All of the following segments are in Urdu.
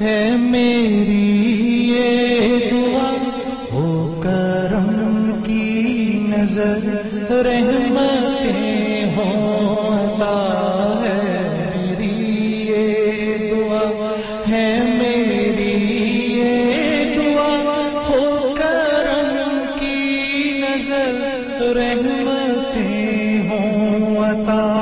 ہے میری یہ دعا۔ ہو کرم کی نظر رحمتیں ہوتا ہے میری دعا۔ ہے میری دعا۔ ہو کرم کی نظر رحمتیں ہوتا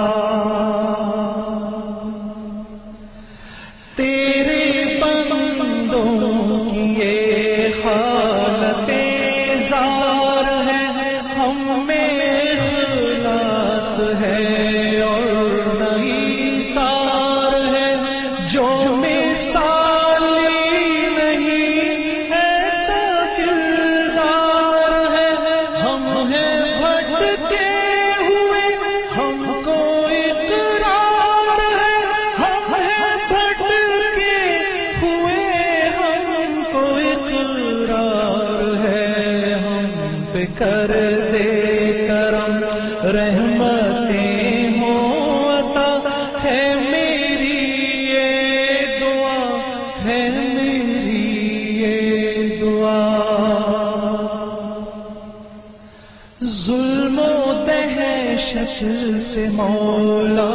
رحمتیں ہوں عطا ہے میری یہ دعا، ہے میری یہ دعا۔ ظلم و دہشت سے مولا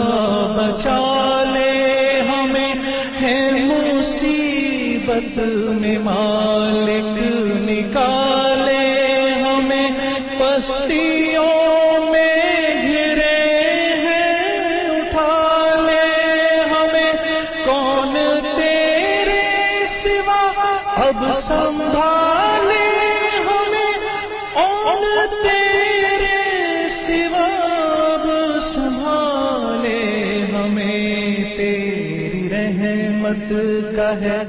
بچا لے ہمیں، ہے مصیبت میں مالک نکالے ہمیں۔ پستیوں اب سنبھالے ہمیں اور تیرے سوا اب سنبھالے ہمیں۔ تیری رحمت کا ہے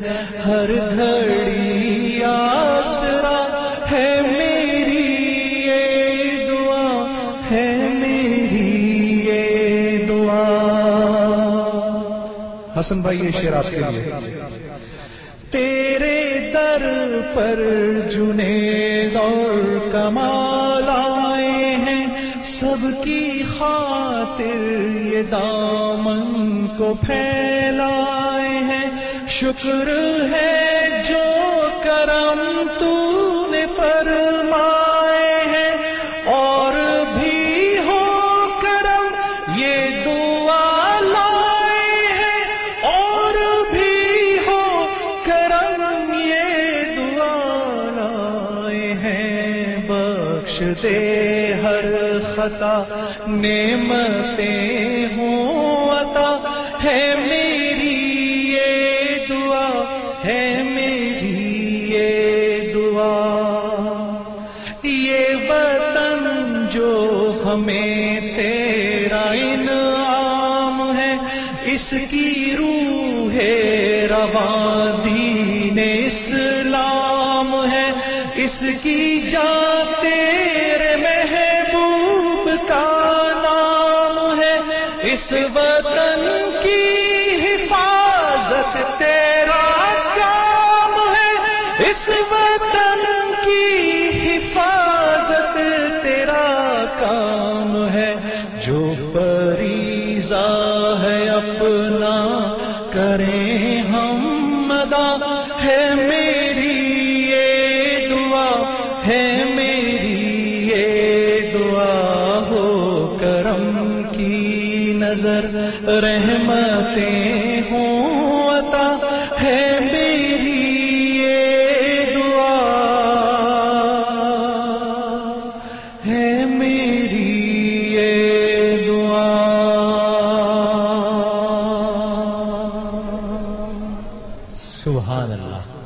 ہر گھڑی آسرا۔ ہے میری یہ دعا، ہے میری یہ دعا۔ حسن بھائی، یہ شعر آپ کے لیے۔ در پر جنے دور کمال آئے ہیں۔ سب کی خاطر یہ دامن کو پھیلائے ہیں۔ شکر ہے جو کرم تو بخش دے ہر خطا، نعمتیں ہوں عطا۔ ہے میری یہ دعا، ہے میری یہ دعا۔ یہ وطن جو ہمیں تیرا انعام ہے، اس کی روح ہے رواں دین اسلام ہے۔ اس کی جا اس وطن کی حفاظت تیرا کام ہے۔ اس وطن کی حفاظت تیرا کام ہے۔ جو فریضہ ہے اپنا کریں ہم ادا ہے میری یہ دعا ہے۔ نظر رحمتیں ہوں عطا ہے میری سبحان اللہ۔